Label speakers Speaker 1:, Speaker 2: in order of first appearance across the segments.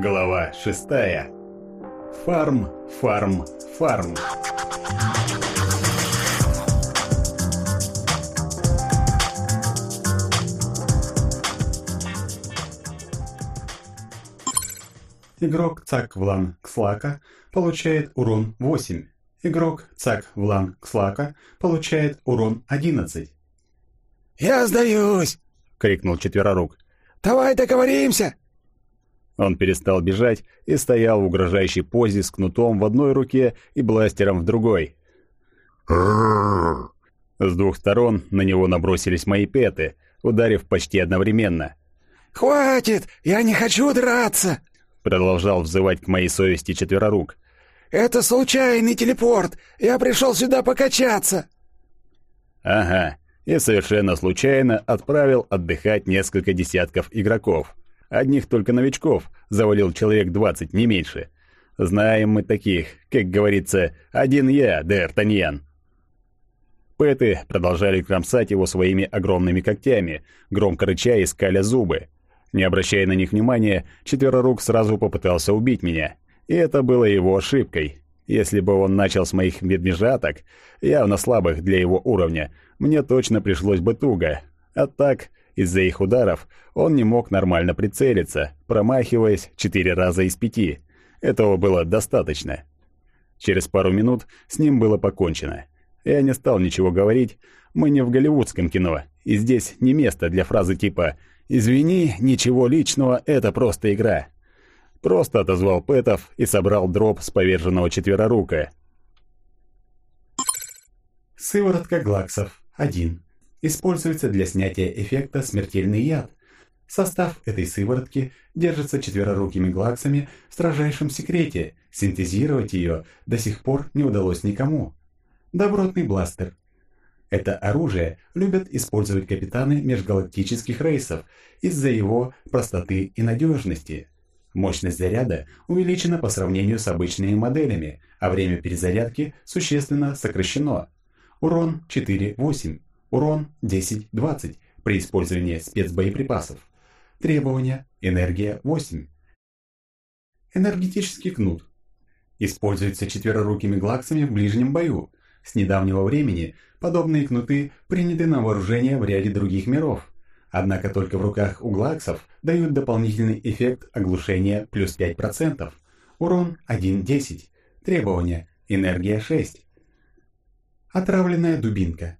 Speaker 1: Глава шестая. Фарм, фарм, фарм. Игрок Цак Влан Кслака получает урон 8. Игрок Цак Влан Кслака получает урон 11.
Speaker 2: «Я сдаюсь!» — крикнул четверорук. «Давай договоримся!»
Speaker 1: Он перестал бежать и стоял в угрожающей позе с кнутом в одной руке и бластером в другой. С двух сторон на него набросились мои петы, ударив почти одновременно.
Speaker 2: «Хватит! Я не хочу драться!»
Speaker 1: Продолжал взывать к моей совести четверорук.
Speaker 2: «Это случайный телепорт! Я пришел сюда покачаться!»
Speaker 1: Ага, и совершенно случайно отправил отдыхать несколько десятков игроков. Одних только новичков завалил человек двадцать, не меньше. Знаем мы таких, как говорится, один я, Д'Артаньян. Пэты продолжали кромсать его своими огромными когтями, громко рыча и скаля зубы. Не обращая на них внимания, четверорук сразу попытался убить меня. И это было его ошибкой. Если бы он начал с моих медвежаток, явно слабых для его уровня, мне точно пришлось бы туго. А так, из-за их ударов, он не мог нормально прицелиться, промахиваясь четыре раза из пяти. Этого было достаточно. Через пару минут с ним было покончено. Я не стал ничего говорить, мы не в голливудском кино, и здесь не место для фразы типа «Извини, ничего личного, это просто игра». Просто отозвал Пэтов и собрал дроп с поверженного четверорука. Сыворотка Глаксов. 1. Используется для снятия эффекта «Смертельный яд». Состав этой сыворотки держится четверорукими глаксами в строжайшем секрете. Синтезировать ее до сих пор не удалось никому. Добротный бластер. Это оружие любят использовать капитаны межгалактических рейсов из-за его простоты и надежности. Мощность заряда увеличена по сравнению с обычными моделями, а время перезарядки существенно сокращено. Урон 4-8, урон 10-20 при использовании спецбоеприпасов. Требования энергия 8. Энергетический кнут. Используется четверорукими глаксами в ближнем бою. С недавнего времени подобные кнуты приняты на вооружение в ряде других миров. Однако только в руках у глаксов дают дополнительный эффект оглушения плюс 5%. Урон 1-10. Требования энергия 6. Отравленная дубинка.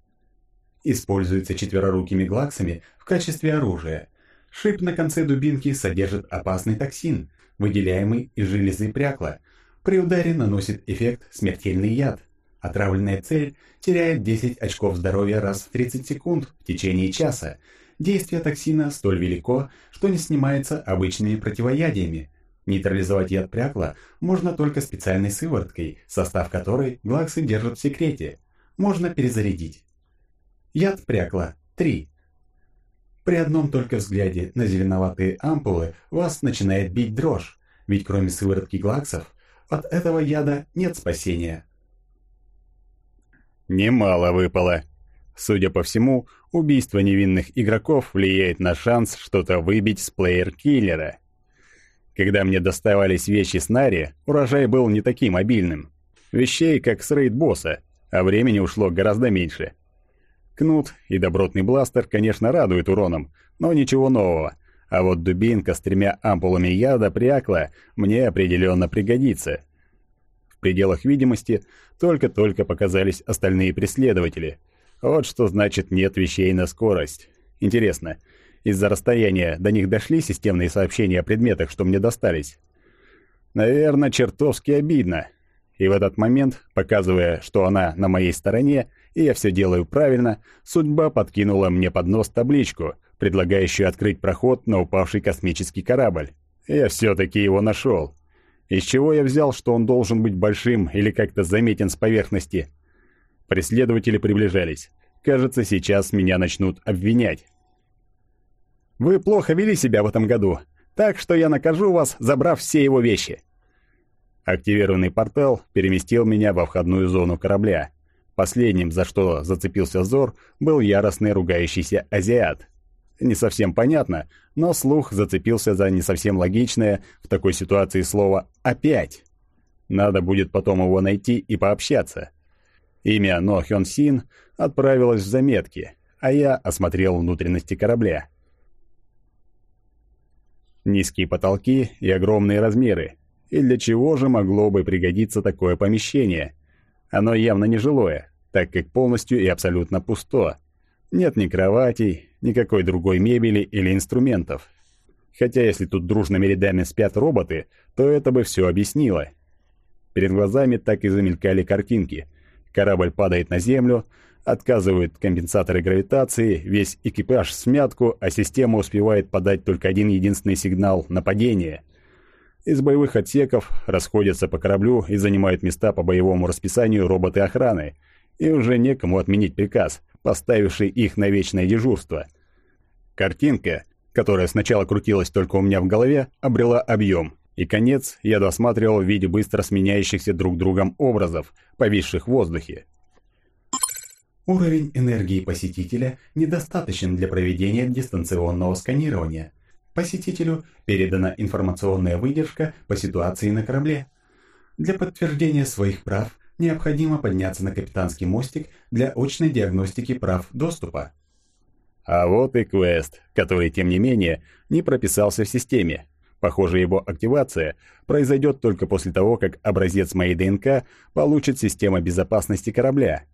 Speaker 1: Используется четверорукими глаксами в качестве оружия. Шип на конце дубинки содержит опасный токсин, выделяемый из железы прякла. При ударе наносит эффект смертельный яд. Отравленная цель теряет 10 очков здоровья раз в 30 секунд в течение часа. Действие токсина столь велико, что не снимается обычными противоядиями. Нейтрализовать яд прякла можно только специальной сывороткой, состав которой глаксы держат в секрете. Можно перезарядить. Яд прякла 3. При одном только взгляде на зеленоватые ампулы вас начинает бить дрожь, ведь кроме сыворотки глаксов, от этого яда нет спасения. Немало выпало. Судя по всему, убийство невинных игроков влияет на шанс что-то выбить с плеер-киллера. Когда мне доставались вещи с Нари, урожай был не таким обильным. Вещей, как с рейд-босса, а времени ушло гораздо меньше. Кнут и добротный бластер, конечно, радуют уроном, но ничего нового. А вот дубинка с тремя ампулами яда прякла мне определенно пригодится. В пределах видимости только-только показались остальные преследователи. Вот что значит нет вещей на скорость. Интересно, из-за расстояния до них дошли системные сообщения о предметах, что мне достались? Наверное, чертовски обидно. И в этот момент, показывая, что она на моей стороне, и я все делаю правильно, судьба подкинула мне под нос табличку, предлагающую открыть проход на упавший космический корабль. Я все-таки его нашел. Из чего я взял, что он должен быть большим или как-то заметен с поверхности? Преследователи приближались. Кажется, сейчас меня начнут обвинять. Вы плохо вели себя в этом году, так что я накажу вас, забрав все его вещи. Активированный портал переместил меня во входную зону корабля. Последним, за что зацепился Зор, был яростный ругающийся азиат. Не совсем понятно, но слух зацепился за не совсем логичное в такой ситуации слово «опять». Надо будет потом его найти и пообщаться. Имя Но Хён Син отправилось в заметки, а я осмотрел внутренности корабля. Низкие потолки и огромные размеры. И для чего же могло бы пригодиться такое помещение? Оно явно не жилое, так как полностью и абсолютно пусто. Нет ни кроватей, никакой другой мебели или инструментов. Хотя если тут дружными рядами спят роботы, то это бы все объяснило. Перед глазами так и замелькали картинки. Корабль падает на землю, отказывают компенсаторы гравитации, весь экипаж в смятку, а система успевает подать только один единственный сигнал – нападение. Из боевых отсеков расходятся по кораблю и занимают места по боевому расписанию роботы охраны, и уже некому отменить приказ, поставивший их на вечное дежурство. Картинка, которая сначала крутилась только у меня в голове, обрела объем, и конец я досматривал в виде быстро сменяющихся друг другом образов, повисших в воздухе.
Speaker 3: Уровень энергии посетителя недостаточен для проведения дистанционного сканирования. Посетителю передана информационная выдержка по ситуации на корабле. Для подтверждения своих прав необходимо подняться на капитанский мостик для очной диагностики прав доступа.
Speaker 1: А вот и квест, который, тем не менее, не прописался в системе. Похоже, его активация произойдет только после того, как образец моей ДНК получит система безопасности корабля –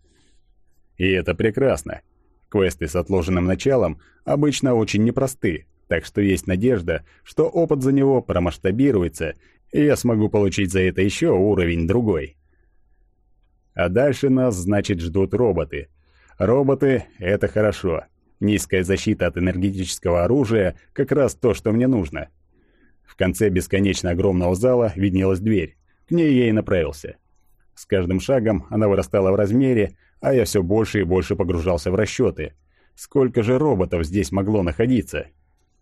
Speaker 1: и это прекрасно. Квесты с отложенным началом обычно очень непросты, так что есть надежда, что опыт за него промасштабируется, и я смогу получить за это еще уровень другой. А дальше нас, значит, ждут роботы. Роботы — это хорошо. Низкая защита от энергетического оружия — как раз то, что мне нужно. В конце бесконечно огромного зала виднелась дверь. К ней я и направился. С каждым шагом она вырастала в размере, а я все больше и больше погружался в расчеты. Сколько же роботов здесь могло находиться?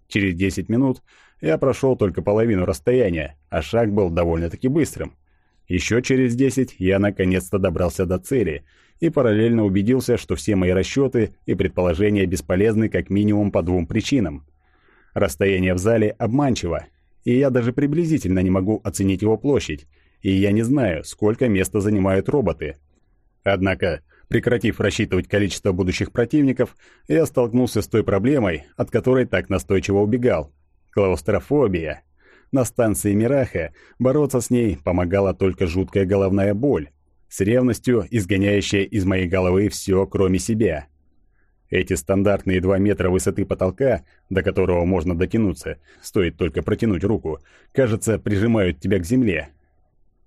Speaker 1: Через 10 минут я прошел только половину расстояния, а шаг был довольно-таки быстрым. Еще через 10 я наконец-то добрался до цели и параллельно убедился, что все мои расчеты и предположения бесполезны как минимум по двум причинам. Расстояние в зале обманчиво, и я даже приблизительно не могу оценить его площадь, и я не знаю, сколько места занимают роботы. Однако Прекратив рассчитывать количество будущих противников, я столкнулся с той проблемой, от которой так настойчиво убегал. Клаустрофобия. На станции Мираха бороться с ней помогала только жуткая головная боль, с ревностью изгоняющая из моей головы все, кроме себя. Эти стандартные два метра высоты потолка, до которого можно дотянуться, стоит только протянуть руку, кажется, прижимают тебя к земле.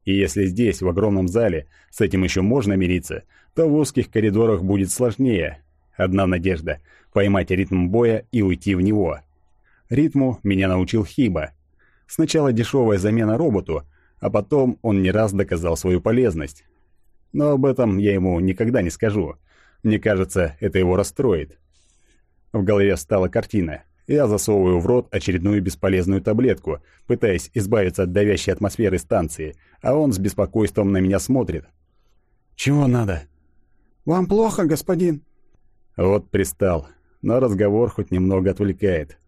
Speaker 1: И если здесь, в огромном зале, с этим еще можно мириться, то в узких коридорах будет сложнее. Одна надежда — поймать ритм боя и уйти в него. Ритму меня научил Хиба. Сначала дешевая замена роботу, а потом он не раз доказал свою полезность. Но об этом я ему никогда не скажу. Мне кажется, это его расстроит. В голове встала картина. Я засовываю в рот очередную бесполезную таблетку, пытаясь избавиться от давящей атмосферы станции, а он с беспокойством на меня смотрит.
Speaker 2: «Чего надо?» «Вам плохо, господин?»
Speaker 1: Вот пристал, но разговор хоть немного отвлекает.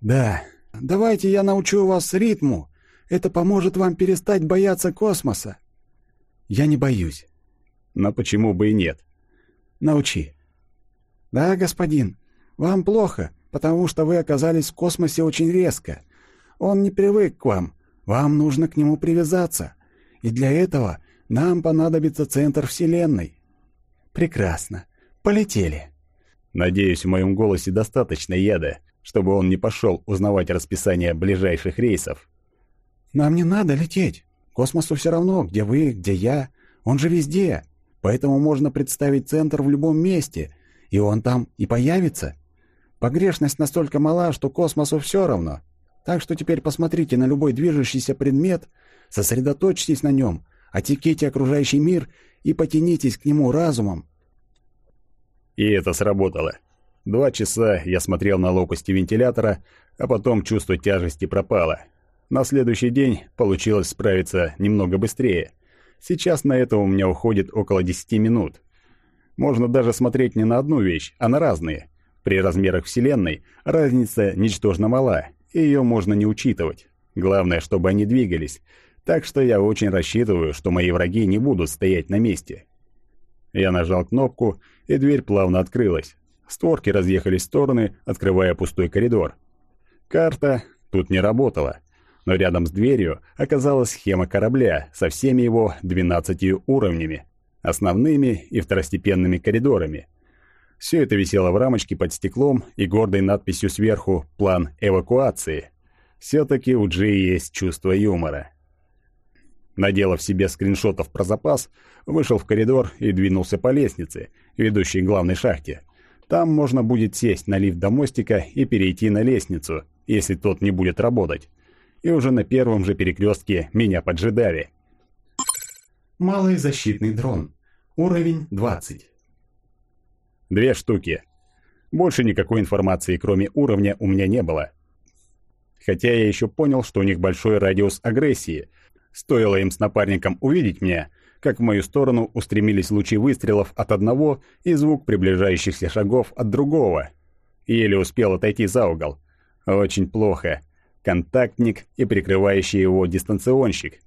Speaker 2: «Да, давайте я научу вас ритму. Это поможет вам перестать бояться космоса». «Я не боюсь».
Speaker 1: «Но почему бы и нет?»
Speaker 2: «Научи». «Да, господин, вам плохо, потому что вы оказались в космосе очень резко. Он не привык к вам, вам нужно к нему привязаться. И для этого нам понадобится центр Вселенной». «Прекрасно. Полетели».
Speaker 1: Надеюсь, в моем голосе достаточно яда, чтобы он не пошел узнавать расписание ближайших рейсов.
Speaker 2: «Нам не надо лететь. Космосу все равно, где вы, где я. Он же везде. Поэтому можно представить центр в любом месте, и он там и появится. Погрешность настолько мала, что космосу все равно. Так что теперь посмотрите на любой движущийся предмет, сосредоточьтесь на нем, отеките окружающий мир и потянитесь к нему разумом.
Speaker 1: И это сработало. Два часа я смотрел на лопасти вентилятора, а потом чувство тяжести пропало. На следующий день получилось справиться немного быстрее. Сейчас на это у меня уходит около 10 минут. Можно даже смотреть не на одну вещь, а на разные. При размерах Вселенной разница ничтожно мала, и ее можно не учитывать. Главное, чтобы они двигались, так что я очень рассчитываю, что мои враги не будут стоять на месте. Я нажал кнопку, и дверь плавно открылась. Створки разъехались в стороны, открывая пустой коридор. Карта тут не работала, но рядом с дверью оказалась схема корабля со всеми его 12 уровнями, основными и второстепенными коридорами. Все это висело в рамочке под стеклом и гордой надписью сверху «План эвакуации». Все-таки у Джи есть чувство юмора. Наделав себе скриншотов про запас, вышел в коридор и двинулся по лестнице, ведущей к главной шахте. Там можно будет сесть на лифт до мостика и перейти на лестницу, если тот не будет работать. И уже на первом же перекрестке меня поджидали.
Speaker 3: Малый защитный дрон. Уровень 20.
Speaker 1: Две штуки. Больше никакой информации, кроме уровня, у меня не было. Хотя я еще понял, что у них большой радиус агрессии – Стоило им с напарником увидеть меня, как в мою сторону устремились лучи выстрелов от одного и звук приближающихся шагов от другого. Еле успел отойти за угол. Очень плохо. Контактник и прикрывающий его дистанционщик.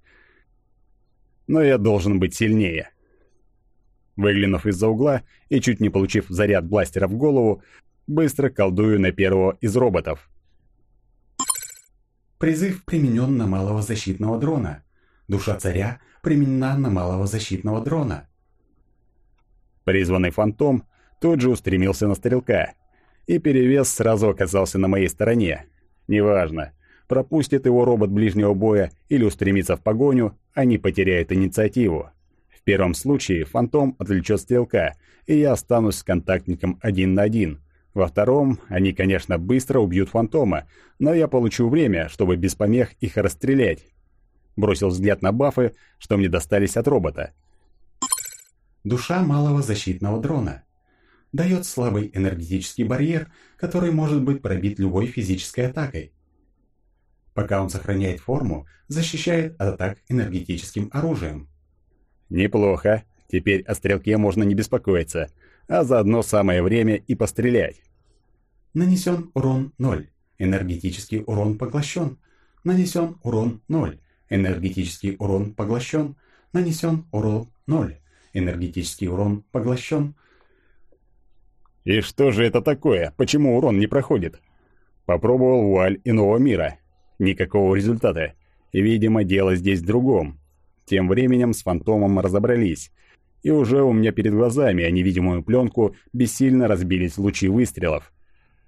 Speaker 1: Но я должен быть сильнее. Выглянув из-за угла и чуть не получив заряд бластера в голову, быстро колдую на первого из роботов.
Speaker 3: Призыв применен на малого защитного дрона. Душа царя применена на малого защитного дрона.
Speaker 1: Призванный фантом тут же устремился на стрелка, и перевес сразу оказался на моей стороне. Неважно, пропустит его робот ближнего боя или устремится в погоню, они потеряют инициативу. В первом случае фантом отвлечет стрелка, и я останусь с контактником один на один. Во втором, они, конечно, быстро убьют фантома, но я получу время, чтобы без помех их расстрелять. Бросил взгляд на бафы, что мне достались от робота.
Speaker 3: Душа малого защитного дрона. Дает слабый энергетический барьер, который может быть пробит любой физической атакой. Пока он сохраняет форму, защищает от атак энергетическим оружием.
Speaker 1: Неплохо. Теперь о стрелке можно не беспокоиться, а заодно самое время и пострелять.
Speaker 3: Нанесен урон 0. Энергетический урон поглощен. Нанесен урон 0. Энергетический урон поглощен. Нанесен урон 0. Энергетический урон поглощен.
Speaker 1: И что же это такое? Почему урон не проходит? Попробовал вуаль иного мира. Никакого результата. Видимо, дело здесь в другом. Тем временем с фантомом разобрались. И уже у меня перед глазами, а невидимую пленку, бессильно разбились лучи выстрелов.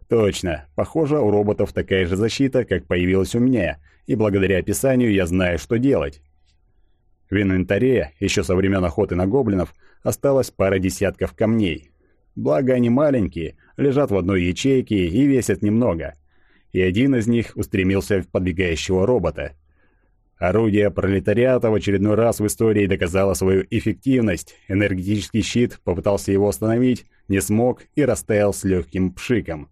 Speaker 1: Точно, похоже, у роботов такая же защита, как появилась у меня, и благодаря описанию я знаю, что делать. В инвентаре, еще со времен охоты на гоблинов, осталось пара десятков камней. Благо они маленькие, лежат в одной ячейке и весят немного. И один из них устремился в подбегающего робота. Орудие пролетариата в очередной раз в истории доказало свою эффективность. Энергетический щит попытался его остановить, не смог и растаял с легким пшиком.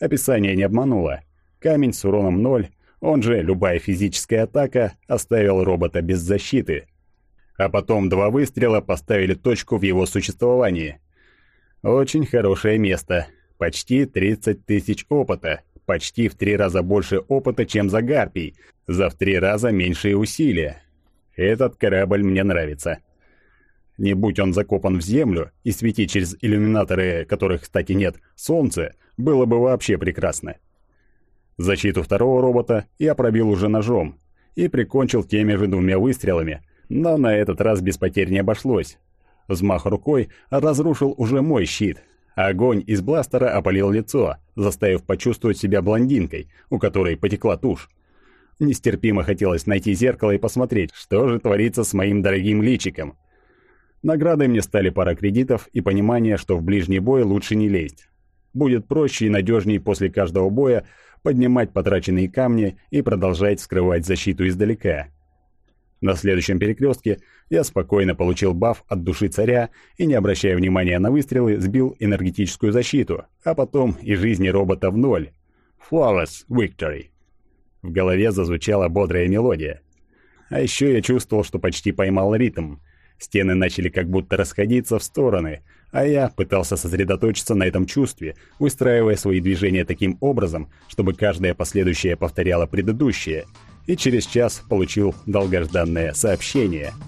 Speaker 1: Описание не обмануло. Камень с уроном 0, он же любая физическая атака, оставил робота без защиты. А потом два выстрела поставили точку в его существовании. Очень хорошее место. Почти 30 тысяч опыта. Почти в три раза больше опыта, чем за Гарпий. За в три раза меньшие усилия. Этот корабль мне нравится. Не будь он закопан в землю и светить через иллюминаторы, которых, кстати, нет, солнце, было бы вообще прекрасно. Защиту второго робота я пробил уже ножом и прикончил теми же двумя выстрелами, но на этот раз без потерь не обошлось. Взмах рукой разрушил уже мой щит. Огонь из бластера опалил лицо, заставив почувствовать себя блондинкой, у которой потекла тушь. Нестерпимо хотелось найти зеркало и посмотреть, что же творится с моим дорогим личиком. Наградой мне стали пара кредитов и понимание, что в ближний бой лучше не лезть. Будет проще и надежнее после каждого боя поднимать потраченные камни и продолжать скрывать защиту издалека. На следующем перекрестке я спокойно получил баф от души царя и, не обращая внимания на выстрелы, сбил энергетическую защиту, а потом и жизни робота в ноль. Flawless Victory. В голове зазвучала бодрая мелодия. А еще я чувствовал, что почти поймал ритм. Стены начали как будто расходиться в стороны, а я пытался сосредоточиться на этом чувстве, выстраивая свои движения таким образом, чтобы каждое последующее повторяло предыдущее, и через час получил долгожданное сообщение –